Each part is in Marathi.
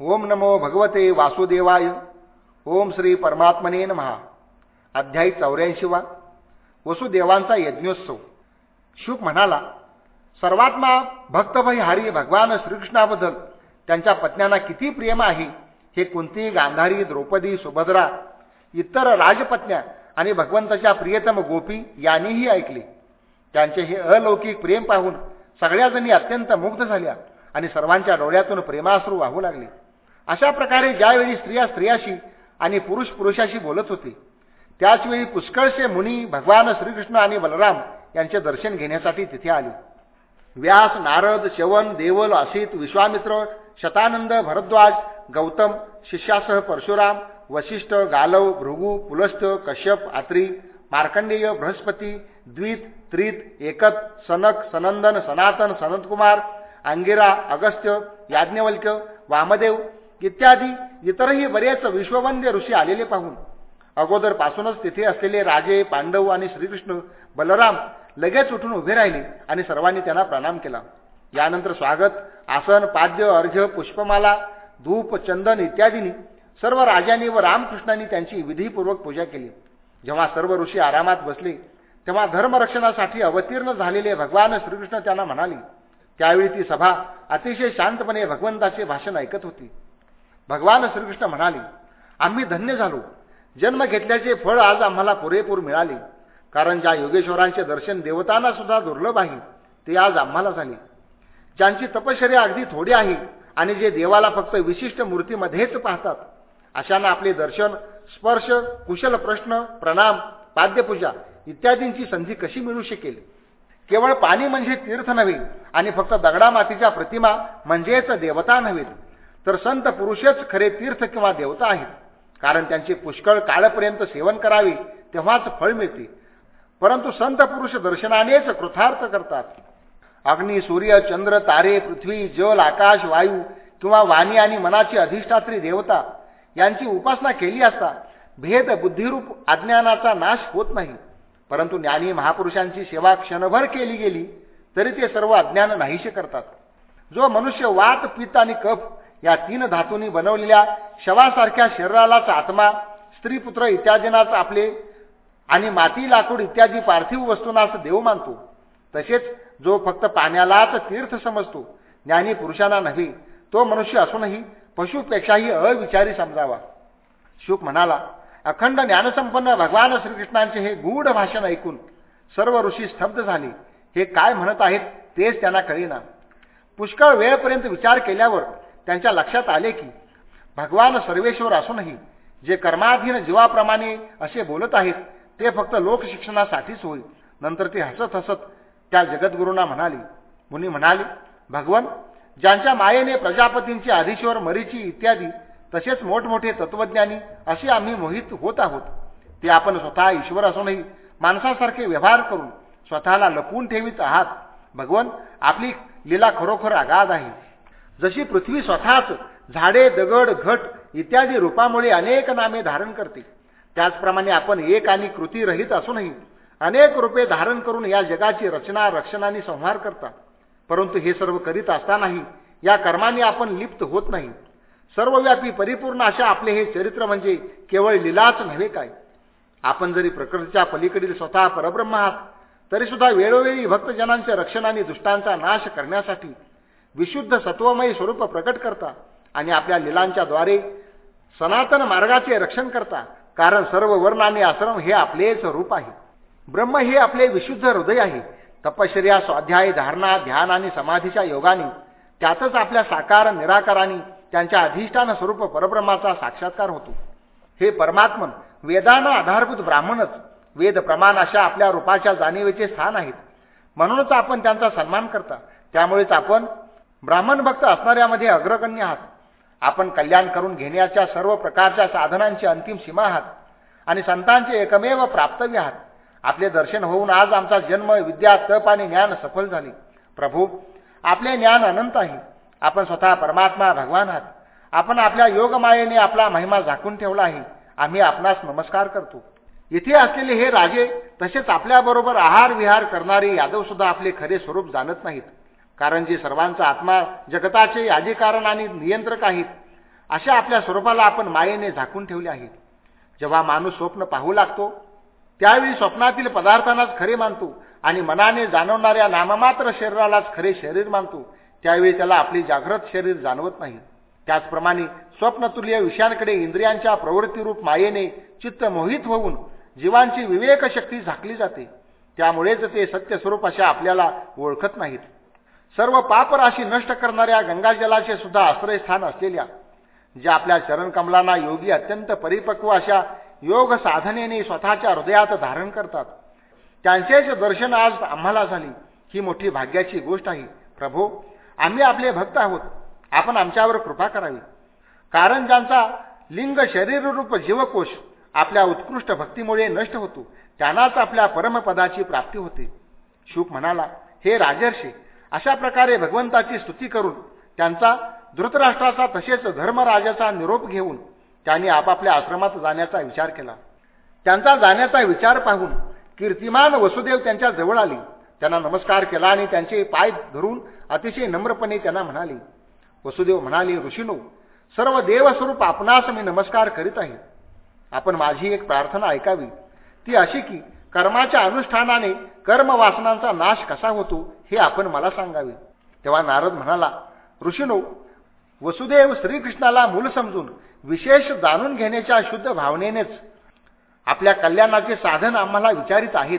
ओम नमो भगवते वासुदेवाय. ओम श्री परमात्मने महा अध्यायी चौऱ्याऐंशीवा वसुदेवांचा यज्ञोत्सव. शुक म्हणाला सर्वात्मा भक्तभय हरी भगवान श्रीकृष्णाबद्दल त्यांच्या पत्न्यांना किती प्रेम आहे हे कुंती गांधारी द्रौपदी सुभद्रा इतर राजपत्न्या आणि भगवंताच्या प्रियतम गोपी यांनीही ऐकले. त्यांचे हे अलौकिक प्रेम पाहून सगळ्या जणी अत्यंत मुग्ध झाल्या आणि सर्वांच्या डोळ्यातून प्रेमाश्रू वाहू लागले. अशा प्रकारे ज्यावेळी स्त्रिया स्त्रियाशी आणि पुरुष पुरुषाशी बोलत होते त्याचवेळी पुष्कळसे मुनी भगवान श्रीकृष्ण आणि बलराम यांचे दर्शन घेण्यासाठी तिथे आले. व्यास नारद शवन देवल असित विश्वामित्र शतानंद भरद्वाज गौतम शिष्यासह परशुराम वशिष्ठ गालव भृगू पुलस्त कश्यप आत्री मार्कंडेय बृहस्पती द्वित त्रित एकत सनक सनंदन सनातन सनतकुमार अंगिरा अगस्त्य याज्ञवल्क्य वामदेव इत्यादी इतरही बरेच विश्ववंद्य ऋषी आलेले पाहून. अगोदरपासूनच तिथे असलेले राजे पांडव आणि श्रीकृष्ण बलराम लगेच उठून उभे राहिले आणि सर्वांनी त्यांना प्रणाम केला. यानंतर स्वागत आसन पाद्य अर्घ्य पुष्पमाला धूप चंदन इत्यादींनी सर्व राजांनी व रामकृष्णांनी त्यांची विधीपूर्वक पूजा केली. जेव्हा सर्व ऋषी आरामात बसले तेव्हा धर्मरक्षणासाठी अवतीर्ण झालेले भगवान श्रीकृष्ण त्यांना म्हणाले. त्यावेळी ती सभा अतिशय शांतपणे भगवंताचे भाषण ऐकत होती. भगवान श्रीकृष्ण म्हणाले आम्ही धन्य झालो. जन्म घेतल्याचे फळ आज आम्हाला पुरेपूर मिळाले. कारण ज्या योगेश्वरांचे दर्शन देवतांना सुद्धा दुर्लभ आहे ते आज आम्हाला झाले. ज्यांची तपश्चर्या अगदी थोडी आहे आणि जे देवाला फक्त विशिष्ट मूर्तीमध्येच पाहतात अशांना आपले दर्शन स्पर्श कुशल प्रश्न प्रणाम पाद्यपूजा इत्यादींची संधी कशी मिळू शकेल? केवळ पाणी म्हणजे तीर्थ नव्हे आणि फक्त दगडामातीच्या प्रतिमा म्हणजेच देवता नव्हे. तर संत पुरुषच खरे तीर्थ किंवा देवता आहेत. कारण त्यांचे पुष्कळ काळपर्यंत सेवन करावे तेव्हाच फळ मिळते. परंतु संत पुरुष दर्शनानेच कृथार्थ करतात. अग्नी सूर्य चंद्र तारे पृथ्वी जल आकाश वायू किंवा वाणी आणि मनाची अधिष्ठात्री देवता यांची उपासना केली असता भेद बुद्धिरूप अज्ञानाचा नाश होत नाही. परंतु ज्ञानी महापुरुषांची सेवा क्षणभर केली गेली तरी ते सर्व अज्ञान नाहीसे करतात. जो मनुष्य वात पित्त आणि कफ या तीन धातूंनी बनवलेल्या शवासारख्या शरीरालाच आत्मा स्त्रीपुत्र इत्यादींनाच आपले आणि माती लाकूड इत्यादी पार्थिव वस्तूंनाच देव मानतो. तसेच जो फक्त पाण्यालाच तीर्थ समजतो ज्ञानी पुरुषांना नव्हे तो मनुष्य असूनही पशुपेक्षाही अविचारी समजावा. शुक म्हणाला अखंड ज्ञानसंपन्न भगवान श्रीकृष्णांचे हे गूढ भाषण ऐकून सर्व ऋषी स्तब्ध झाले. हे काय म्हणत आहेत तेच त्यांना कळेना. पुष्कळ वेळपर्यंत विचार केल्यावर त्यांच्या लक्षात आले की भगवान सर्वेश्वर असूनही जे कर्माधीन जीवाप्रमाणे असे बोलत आहेत ते फक्त लोकशिक्षणासाठीच होईल नंतर ते हसत हसत त्या जगद्गुरूंना म्हणाले मुनी म्हणाले भगवन ज्यांच्या मायेने प्रजापतींचे आधीश्वर मरीची इत्यादी तसेच मोठमोठे तत्वज्ञानी असे आम्ही मोहित होत आहोत ते आपण स्वतः ईश्वर असूनही माणसासारखे व्यवहार करून स्वतःला लपवून ठेवीत आहात. भगवन आपली लीला खरोखर आगाध आहे. जशी पृथ्वी स्वतःच झाडे दगड घट इत्यादी रूपामुळे अनेक नामे धारण करते. त्याचप्रमाणे आपण एक आणि कृती रहित असूनही अनेक रूपे धारण करून या जगाची रचना रक्षणाने संहार करता परंतु हे सर्व करीत असतानाही या कर्माने आपण लिप्त होत नाही. सर्वव्यापी परिपूर्ण अशा आपले हे चरित्र म्हणजे केवळ लिलाच नव्हे काय? आपण जरी प्रकृतीच्या पलीकडील स्वतः परब्रह्म आहात तरीसुद्धा वेळोवेळी भक्तजनांचे रक्षण आणि दुष्टांचा नाश करण्यासाठी विशुद्ध सत्वमयी स्वरूप प्रकट करता आणि आपल्या लिलांच्या द्वारे सनातन मार्गाचे रक्षण करता. कारण सर्व वर्ण आणि आश्रम हे आपलेच रूप आहे. ब्रह्म हे आपले विशुद्ध हृदय आहे. तपश्चर्या स्वाध्याय धारणा ध्यान आणि समाधीच्या योगाने त्यातच आपल्या साकार निराकाराने त्यांच्या अधिष्ठान स्वरूप परब्रह्माचा साक्षात्कार होतो. हे परमात्मन वेदांना आधारभूत ब्राह्मणच. वेद प्रमाण अशा आपल्या रूपाच्या जाणीवेचे स्थान आहेत. म्हणूनच आपण त्यांचा सन्मान करता. त्यामुळेच आपण ब्राह्मण भक्त असणाऱ्यामध्ये अग्रगण्य आहात. आपण कल्याण करून घेण्याच्या सर्व प्रकारच्या साधनांची अंतिम सीमा आहात आणि संतांचे एकमेव प्राप्तव्य आहात. आपले दर्शन होऊन आज आमचा जन्म विद्या तप आणि ज्ञान सफल झाले. प्रभू आपले ज्ञान अनंत आहे. आपण स्वतः परमात्मा भगवान आहात. आपण आपल्या योगमायेने आपला महिमा झाकून ठेवला आहे. आम्ही आपणास नमस्कार करतो. इथे असलेले हे राजे तसेच आपल्याबरोबर आहार विहार करणारे यादव सुद्धा आपले खरे स्वरूप जाणत नाहीत. कारण जे सर्वांचा आत्मा जगताचे अधिकारण आणि नियंत्रक आहेत अशा आपल्या स्वरूपाला आपण मायेने झाकून ठेवले आहेत. जेव्हा माणूस स्वप्न पाहू लागतो त्यावेळी स्वप्नातील पदार्थांनाच खरे मानतो आणि मनाने जाणवणाऱ्या नाममात्र शरीरालाच खरे शरीर मानतो त्यावेळी त्याला आपली जागृत शरीर जाणवत नाही. त्याचप्रमाणे स्वप्नतुल्य विषयांकडे इंद्रियांच्या प्रवृत्तीरूप मायेने चित्त मोहित होऊन जीवांची विवेक शक्ती झाकली जाते. त्यामुळेच ते सत्यस्वरूप अशा आपल्याला ओळखत नाहीत. सर्व पापराशी नष्ट करणाऱ्या गंगाजलाचे सुद्धा आश्रयस्थान असलेल्या ज्या आपल्या चरणकमलांना योगी अत्यंत परिपक्व अशा योग साधनेने स्वतःच्या हृदयात धारण करतात. त्यांचेच दर्शन आज आम्हाला झाली. ही मोठी भाग्याची गोष्ट आहे. प्रभो आम्ही आपले भक्त आहोत. आपण आमच्यावर कृपा करावी. कारण ज्यांचा लिंग शरीररूप जीवकोश आपल्या उत्कृष्ट भक्तीमुळे नष्ट होतो त्यांनाच आपल्या परमपदाची प्राप्ती होते. शुक म्हणाला हे राजर्षे अशा प्रकारे भगवंताची स्तुती करून त्यांचा धृतराष्ट्राचा तसेच धर्मराजाचा निरोप घेऊन त्यांनी आपापल्या आश्रमात जाण्याचा विचार केला. त्यांचा जाण्याचा विचार पाहून कीर्तिमान वसुदेव त्यांच्या जवळ आली. त्यांना नमस्कार केला आणि त्यांचे पाय धरून अतिशय नम्रपणे त्यांना म्हणाले वसुदेव म्हणाले ऋषीनो सर्व देवस्वरूप आपणास मी नमस्कार करीत आहे. आपण माझी एक प्रार्थना ऐकावी. ती अशी की कर्माच्या अनुष्ठानाने कर्मवासनांचा नाश कसा होतो हे आपण मला सांगावे. तेव्हा नारद म्हणाला ऋषीनो वसुदेव श्रीकृष्णाला मूल समजून विशेष जाणून घेण्याच्या शुद्ध भावनेनेच आपल्या कल्याणाचे साधन आम्हाला विचारित आहेत.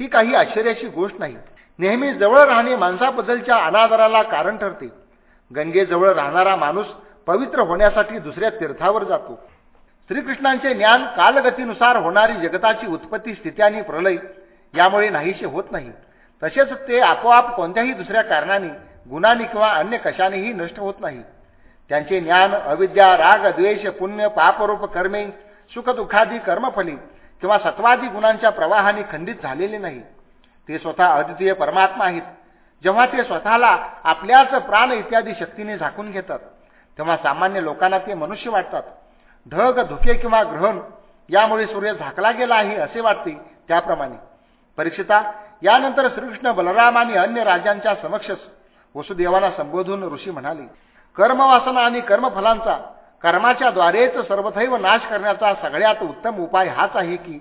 ही काही आश्चर्याची गोष्ट नाही. नेहमी जवळ राहणे माणसाबद्दलच्या अनादराला कारण ठरते. गंगेजवळ राहणारा माणूस पवित्र होण्यासाठी दुसऱ्या तीर्थावर जातो. श्रीकृष्णांचे ज्ञान कालगतीनुसार होणारी जगताची उत्पत्ती स्थिती आणि प्रलय यामुळे नाहीसे होत नाही. तसेच ते आपोआप कोणत्याही दुसऱ्या कारणाने गुणाने किंवा अन्य कशानेही नष्ट होत नाही. त्यांचे ज्ञान अविद्या राग द्वेष पुण्य पापरूप कर्मे सुखदुःखादी कर्मफली किंवा सत्वादी गुणांच्या प्रवाहाने खंडित झालेले नाही. ते स्वतः अद्वितीय परमात्मा आहेत. जेव्हा ते स्वतःला आपल्याच प्राण इत्यादी शक्तीने झाकून घेतात तेव्हा सामान्य लोकांना ते मनुष्य वाटतात. ढग धुके किंवा ग्रहण यामुळे सूर्य झाकला गेला आहे असे वाटते त्याप्रमाणे. परीक्षिता यानंतर श्रीकृष्ण बलराम आणि अन्य राजांच्या समक्ष वसुदेवाला संबोधून ऋषी म्हणाले कर्मवासना आणि कर्मफलांचा कर्माच्या द्वारेच सर्वथैव नाश करण्याचा सगळ्यात उत्तम उपाय हाच आहे की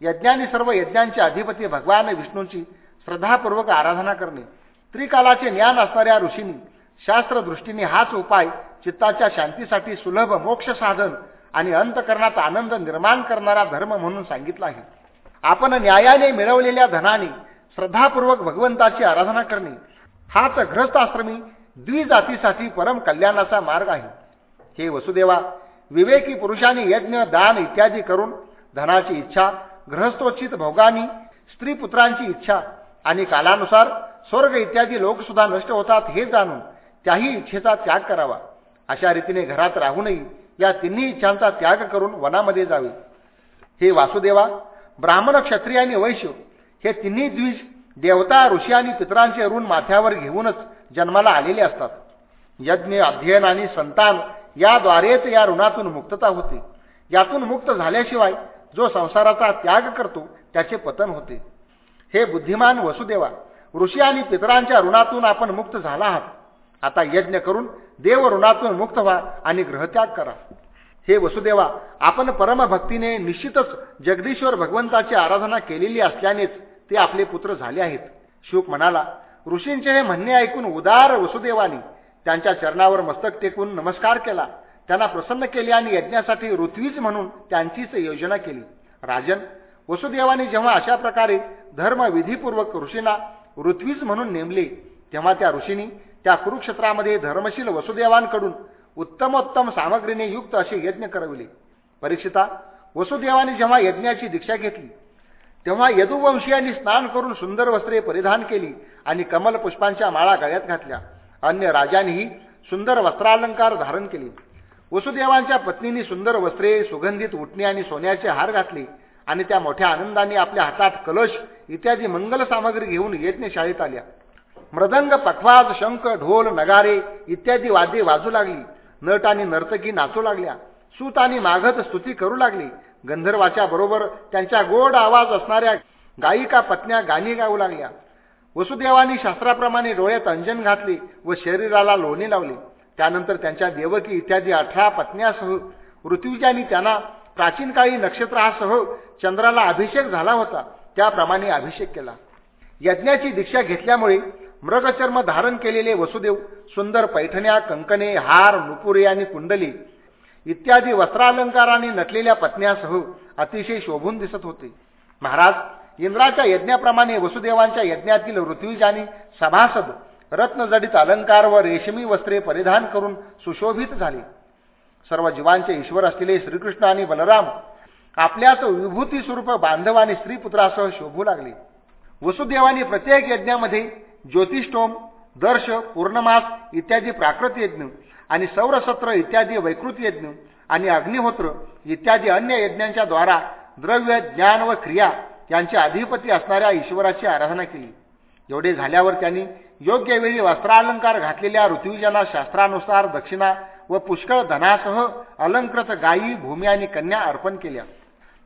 यज्ञांनी सर्व यज्ञांचे अधिपती भगवान विष्णूंची श्रद्धापूर्वक आराधना करणे. त्रिकालाचे ज्ञान असणाऱ्या ऋषींनी शास्त्रदृष्टीने हाच उपाय चित्ताच्या शांतीसाठी सुलभ मोक्ष साधन आणि अंतकरणात आनंद निर्माण करणारा धर्म म्हणून सांगितला आहे. आपण न्यायाने मिळवलेल्या धनाने श्रद्धापूर्वक भगवंताची आराधना करणे हाच ग्रस्ताश्रमी द्विजातीसाठी परम कल्याणाचा मार्ग आहे. हे वसुदेवा विवेकी पुरुषांनी यज्ञ दान इत्यादी करून धनाची इच्छा ग्रहस्थोचित भोगानी स्त्री पुत्रांची इच्छा आणि कालानुसार स्वर्ग इत्यादी लोकसुद्धा नष्ट होतात हे जाणून त्याही इच्छेचा त्याग करावा. अशा रीतीने घरात राहूनही या तिन्ही इच्छांचा त्याग करून वनामध्ये जावे. हे वासुदेवा ब्राह्मण क्षत्रिय आणि वैश्य हे तिन्ही द्विज देवता ऋषी आणि पितरांचे ऋण माथ्यावर घेऊनच जन्माला आलेले असतात. यज्ञ अध्ययन आणि संतान याद्वारेच या ऋणातून मुक्तता होते. यातून मुक्त झाल्याशिवाय जो संसाराचा त्याग करतो त्याचे पतन होते. हे बुद्धिमान वसुदेवा ऋषी आणि पितरांच्या ऋणातून आपण मुक्त झाला आहात. आता यज्ञ करून देव ऋणातून मुक्त व्हा आणि ग्रहत्याग करा. हे वसुदेवा आपण परमभक्तीने निश्चितच जगदीश्वर भगवंताची आराधना केलेली असल्यानेच ते आपले पुत्र झाले आहेत. शुक म्हणाला ऋषींचे हे म्हणणे ऐकून उदार वसुदेवानी त्यांच्या चरणावर मस्तक टेकून नमस्कार केला. त्यांना प्रसन्न केले आणि यज्ञासाठी ऋत्वीज म्हणून त्यांचीच योजना केली. राजन वसुदेवाने जेव्हा अशा प्रकारे धर्म विधीपूर्वक ऋषींना ऋत्वीज म्हणून नेमले तेव्हा त्या ऋषींनी त्या कुरुक्षेत्रामध्ये धर्मशील वसुदेवांकडून उत्तमोत्तम सामग्रीने युक्त असे यज्ञ करविले. परीक्षिता वसुदेवाने जेव्हा यज्ञाची दीक्षा घेतली तेव्हा यदुवंशीयांनी स्नान करून सुंदर वस्त्रे परिधान केली आणि कमल पुष्पांच्या माळा गळ्यात घातल्या. अन्य राजांनीही सुंदर वस्त्रालंकार धारण केले. वसुदेवांच्या पत्नींनी सुंदर वस्त्रे सुगंधित उठणी आणि सोन्याचे हार घातले आणि त्या मोठ्या आनंदाने आपल्या हातात कलश इत्यादी मंगल सामग्री घेऊन यज्ञशाळेत आल्या. मृदंग पखवाज शंख ढोल नगारे इत्यादी वाद्ये वाजू लागली. नट आणि नर्तकी नाचू लागल्या. सूत आणि माघत स्तुती करू लागली. गंधर्वाच्या बरोबर त्यांच्या गोड आवाज असणाऱ्या गायिका पत्न्या गाणी गाऊ लागल्या. वसुदेवानी शास्त्राप्रमाणे डोळ्यात अंजन घातले व शरीराला लोणी लावले. त्यानंतर त्यांच्या देवकी इत्यादी अठरा पत्न्यासह ऋतुजानी त्यांना प्राचीन काळी नक्षत्रासह चंद्राला अभिषेक झाला होता. त्याप्रमाणे अभिषेक केला. यज्ञाची दीक्षा घेतल्यामुळे मृगचर्म धारण केलेले वसुदेव सुंदर पैठण्या कंकणे हार नुपुरे आणि कुंडली इत्यादी वस्त्रालंकाराने नटलेल्या पत्न्यासह अतिशय शोभून दिसत होते. महाराज इंद्राच्या यज्ञाप्रमाणे वसुदेवांच्या यज्ञातील ऋत्विजानी सभासद रत्नजडित अलंकार व रेशमी वस्त्रे परिधान करून सुशोभित झाले. सर्व जीवांचे ईश्वर असलेले श्रीकृष्ण आणि बलराम आपल्याच विभूती स्वरूप बांधव आणि स्त्रीपुत्रासह शोभू लागले. वसुदेवानी प्रत्येक यज्ञामध्ये ज्योतिष्टोम दर्श पूर्णमास इत्यादी प्राकृत यज्ञ आणि सौरसत्र इत्यादी वैकृत यज्ञ आणि अग्निहोत्र इत्यादी अन्य यज्ञांच्या द्वारा द्रव्य ज्ञान व क्रिया यांचे अधिपती असणाऱ्या ईश्वराची आराधना केली. एवढे झाल्यावर त्यांनी योग्य वेळी वस्त्रालंकार घातलेल्या ऋत्विजना शास्त्रानुसार दक्षिणा व पुष्कळ धनासह अलंकृत गायी भूमी आणि कन्या अर्पण केल्या.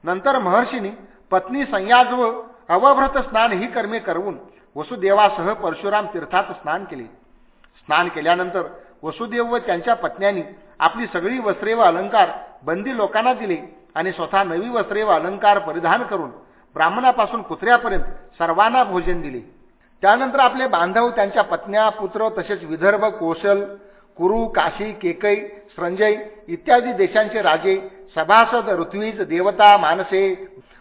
नंतर महर्षींनी पत्नी संयाज व अवभ्रत स्नान ही कर्मे करवून वसुदेवासह परशुराम तीर्थात स्नान केले. स्नान केल्यानंतर वसुदेव व त्यांच्या पत्न्यांनी आपली सगळी वस्त्रे व अलंकार बंदी लोकांना दिले आणि स्वतः नवी वस्त्रे व अलंकार परिधान करून ब्राह्मणापासून कुत्र्यापर्यंत सर्वांना भोजन दिले. त्यानंतर आपले बांधव त्यांच्या पत्न्या पुत्र तसेच विदर्भ कोशल कुरु काशी केकई संजय इत्यादी देशांचे राजे सभासद ऋत्वीज देवता मानसे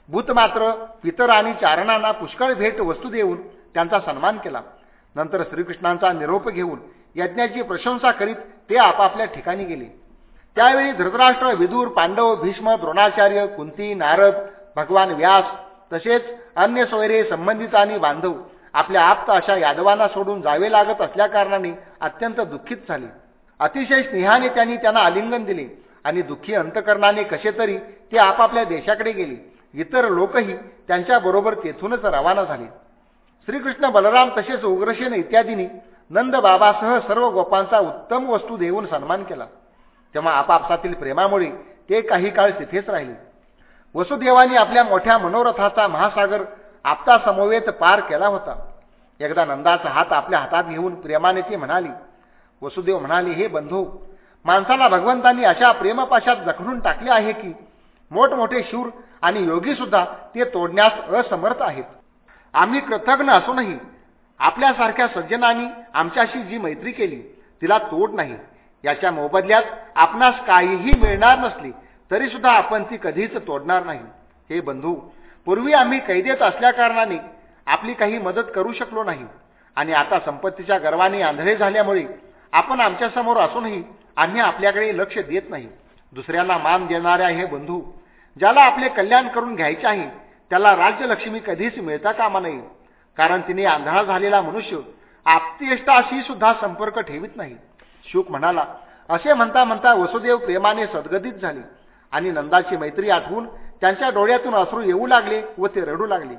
भूतमात्र पितर आणि चारणांना पुष्कळ भेट वस्तू देऊन त्यांचा सन्मान केला. नंतर श्रीकृष्णांचा निरोप घेऊन यज्ञाची प्रशंसा करीत ते आपापल्या ठिकाणी गेले. त्यावेळी धृतराष्ट्र विदूर पांडव भीष्म द्रोणाचार्य कुंती नारद भगवान व्यास तसेच अन्य सोयरे संबंधित आणि बांधव आपल्या आप्त अशा यादवांना सोडून जावे लागत असल्याकारणाने अत्यंत दुःखित झाले. अतिशय स्नेहाने त्यांनी त्यांना आलिंगन दिले आणि दुःखी अंतकरणाने कसे तरी ते आपापल्या देशाकडे गेले. इतर लोकही त्यांच्याबरोबर तेथूनच रवाना झाले. श्रीकृष्ण बलराम तसेच उग्रसेन इत्यादींनी नंदबाबासह सर्व गोपांचा उत्तम वस्तू देऊन सन्मान केला. तेव्हा आपापसातील प्रेमामुळे ते काही काळ तिथेच राहिले. वसुदेवानी आपल्या मोठ्या मनोरथाचा महासागर आपतासमवेत पार केला होता. एकदा नंदाचा हात आपल्या हातात घेऊन प्रेमाने ती म्हणाली वसुदेव म्हणाले हे बंधू माणसाला भगवंतांनी अशा प्रेमपाशात जखडून टाकले आहे की मोठमोठे शूर आणि योगी सुद्धा ते तोडण्यास असमर्थ आहेत. आम्ही कृतज्ञ असूनही आपल्यासारख्या सज्जनांनी आमच्याशी जी मैत्री केली तिला तोड नाही. याच्या मोबदल्यात आपणास काहीही मिळणार नसली तरी सुद्धा आपण ती कधीच तोडणार नाही. हे बंधू पूर्वी आम्ही कैदेत असल्याकारणाने आपली काही मदत करू शकलो नाही आणि आता संपत्तीच्या गर्वाने आंधळे झाल्यामुळे आपण आमच्यासमोर असूनही आम्ही आपल्याकडे लक्ष देत नाही. दुसऱ्यांना मान देणाऱ्या हे बंधू ज्याला आपले कल्याण करून घ्यायचे आहे त्याला राज्यलक्ष्मी कधीच मिळता कामा नये. कारण तिने आंधळा झालेला मनुष्य आपतेष्टाशी सुद्धा संपर्क ठेवित नाही. शुक म्हणाला असे म्हणता म्हणता वसुदेव प्रेमाने सद्गतीत झाले आणि नंदाची मैत्री आठवून त्यांच्या डोळ्यातून अश्रू येऊ लागले व ते रडू लागले.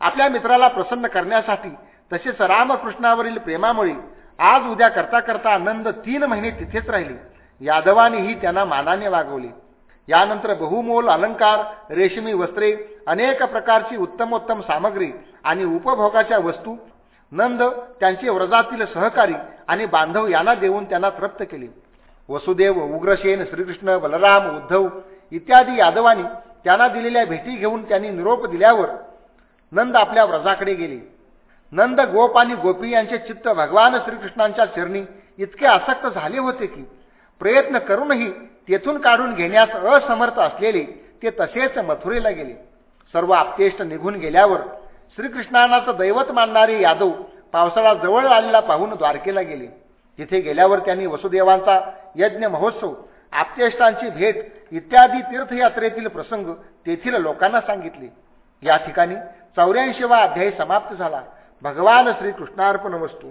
आपल्या मित्राला प्रसन्न करण्यासाठी तसेच रामकृष्णावरील प्रेमामुळे आज उद्या करता करता आनंद तीन महिने तिथेच राहिले. यादवानेही त्यांना मानाने वागवले. यानंतर बहुमोल अलंकार रेशमी वस्त्रे अनेक प्रकारची उत्तमोत्तम सामग्री आणि उपभोगाच्या वस्तू. नंद त्यांचे व्रजातील सहकारी आणि बांधव यांना देऊन त्यांना तृप्त केले. वसुदेव उग्रसेन श्रीकृष्ण बलराम उद्धव इत्यादी यादवांनी त्यांना दिलेल्या भेटी घेऊन त्यांनी निरोप दिल्यावर नंद आपल्या व्रजाकडे गेले. नंद गोप आणि गोपी यांचे चित्त भगवान श्रीकृष्णांच्या चरणी इतके आसक्त झाले होते की प्रयत्न करूनही तेथून काढून घेण्यास असमर्थ असलेले ते तसेच मथुरेला गेले. सर्व आपतेष्ट निघून गेल्यावर श्रीकृष्णांनाच दैवत मानणारे यादव पावसाळा जवळ आलेला पाहून द्वारकेला गेले. तिथे गेल्यावर त्यांनी वसुदेवांचा यज्ञ महोत्सव आपतेष्टांची भेट इत्यादी तीर्थयात्रेतील प्रसंग तेथील लोकांना सांगितले. या ठिकाणी चौऱ्याऐंशीवा अध्यायी समाप्त झाला. भगवान श्रीकृष्णार्पण वस्तू